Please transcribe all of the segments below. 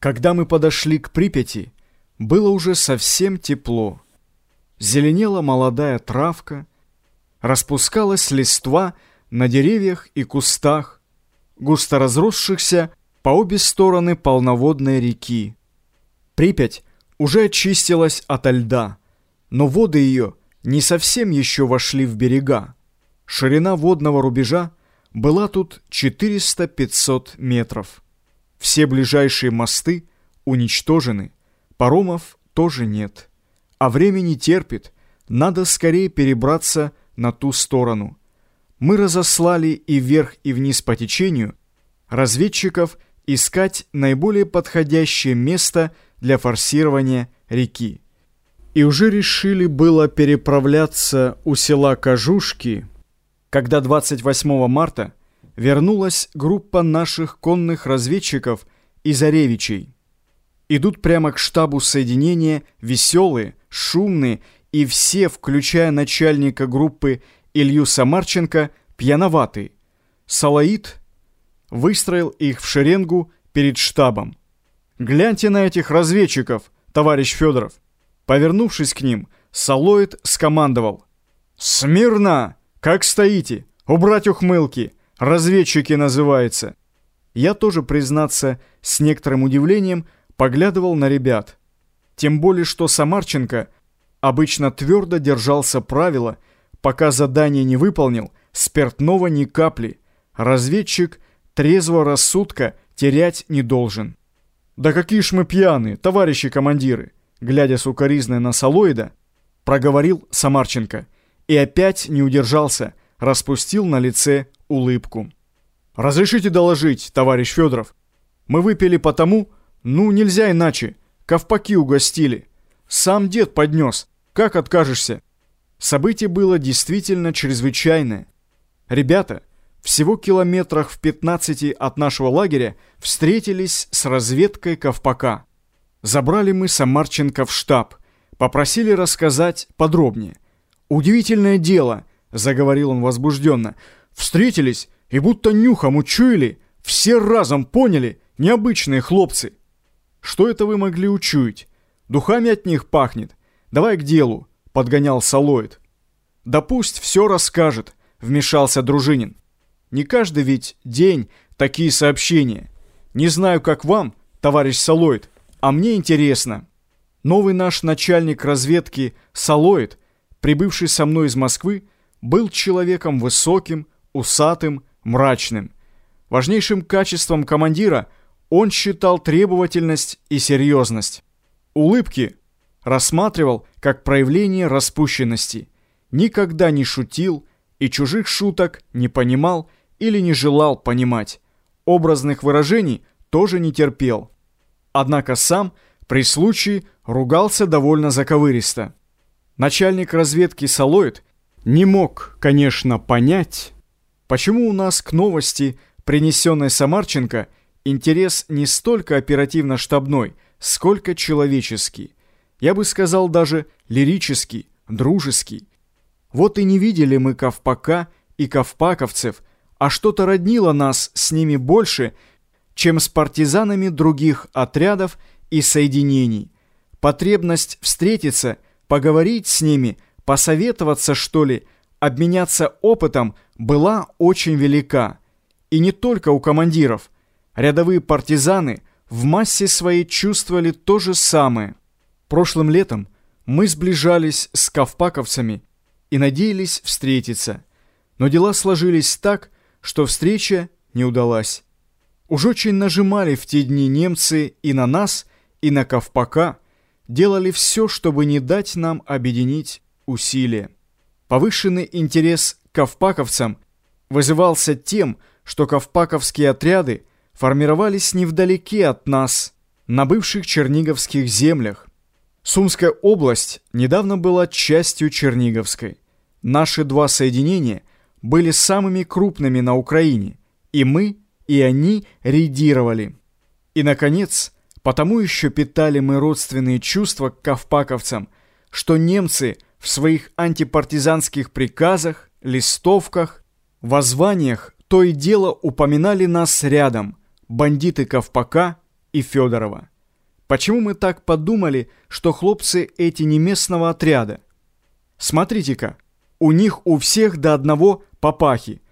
Когда мы подошли к Припяти, было уже совсем тепло. Зеленела молодая травка, распускалась листва на деревьях и кустах, густо разросшихся по обе стороны полноводной реки. Припять уже очистилась ото льда, но воды ее не совсем еще вошли в берега. Ширина водного рубежа была тут 400-500 метров. Все ближайшие мосты уничтожены, паромов тоже нет. А время не терпит, надо скорее перебраться на ту сторону. Мы разослали и вверх, и вниз по течению разведчиков искать наиболее подходящее место для форсирования реки. И уже решили было переправляться у села Кожушки, когда 28 марта вернулась группа наших конных разведчиков из Оревичей. Идут прямо к штабу соединения веселые, шумные и все, включая начальника группы Илью Самарченко, пьяноватые. Салаид выстроил их в шеренгу перед штабом. «Гляньте на этих разведчиков, товарищ Федоров!» Повернувшись к ним, Салоид скомандовал. «Смирно! Как стоите? Убрать ухмылки! Разведчики называется. Я тоже, признаться, с некоторым удивлением поглядывал на ребят. Тем более, что Самарченко обычно твердо держался правила, пока задание не выполнил, спиртного ни капли. Разведчик трезво рассудка терять не должен. «Да какие ж мы пьяные, товарищи командиры!» Глядя сукоризно на Салоида, проговорил Самарченко и опять не удержался, распустил на лице улыбку. «Разрешите доложить, товарищ Федоров? Мы выпили потому, ну, нельзя иначе, ковпаки угостили. Сам дед поднес, как откажешься?» Событие было действительно чрезвычайное. Ребята, всего километрах в 15 от нашего лагеря, встретились с разведкой ковпака. Забрали мы Самарченко в штаб, попросили рассказать подробнее. «Удивительное дело», — заговорил он возбужденно, — Встретились и будто нюхом учуяли, все разом поняли, необычные хлопцы. Что это вы могли учуять? Духами от них пахнет. Давай к делу, подгонял Салоид. Да пусть все расскажет, вмешался Дружинин. Не каждый ведь день такие сообщения. Не знаю, как вам, товарищ Салоид, а мне интересно. Новый наш начальник разведки Салоид, прибывший со мной из Москвы, был человеком высоким, усатым, мрачным. Важнейшим качеством командира он считал требовательность и серьезность. Улыбки рассматривал как проявление распущенности. Никогда не шутил и чужих шуток не понимал или не желал понимать. Образных выражений тоже не терпел. Однако сам при случае ругался довольно заковыристо. Начальник разведки Салоид не мог, конечно, понять, Почему у нас к новости, принесенной Самарченко, интерес не столько оперативно-штабной, сколько человеческий? Я бы сказал даже лирический, дружеский. Вот и не видели мы Ковпака и Ковпаковцев, а что-то роднило нас с ними больше, чем с партизанами других отрядов и соединений. Потребность встретиться, поговорить с ними, посоветоваться, что ли, обменяться опытом была очень велика. И не только у командиров. Рядовые партизаны в массе своей чувствовали то же самое. Прошлым летом мы сближались с ковпаковцами и надеялись встретиться. Но дела сложились так, что встреча не удалась. Уж очень нажимали в те дни немцы и на нас, и на Ковпака, делали все, чтобы не дать нам объединить усилия. Повышенный интерес к ковпаковцам вызывался тем, что ковпаковские отряды формировались невдалеке от нас, на бывших черниговских землях. Сумская область недавно была частью Черниговской. Наши два соединения были самыми крупными на Украине, и мы, и они рейдировали. И, наконец, потому еще питали мы родственные чувства к ковпаковцам, что немцы – в своих антипартизанских приказах, листовках, воззваниях то и дело упоминали нас рядом, бандиты Ковпака и Федорова. Почему мы так подумали, что хлопцы эти не местного отряда? Смотрите-ка, у них у всех до одного папахи.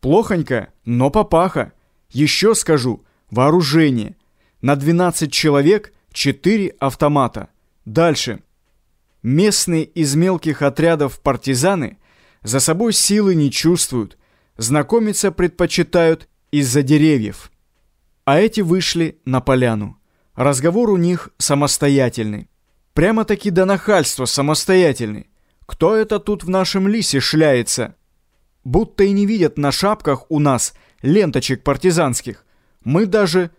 Плохонько, но папаха. Еще скажу, вооружение. На 12 человек 4 автомата. Дальше. Местные из мелких отрядов партизаны за собой силы не чувствуют, знакомиться предпочитают из-за деревьев. А эти вышли на поляну. Разговор у них самостоятельный. Прямо-таки до нахальства самостоятельный. Кто это тут в нашем лисе шляется? Будто и не видят на шапках у нас ленточек партизанских. Мы даже...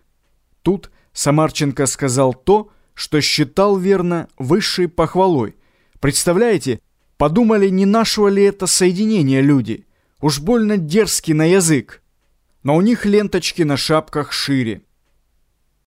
Тут Самарченко сказал то, что считал верно высшей похвалой. Представляете, подумали, не нашего ли это соединения люди. Уж больно дерзкий на язык. Но у них ленточки на шапках шире.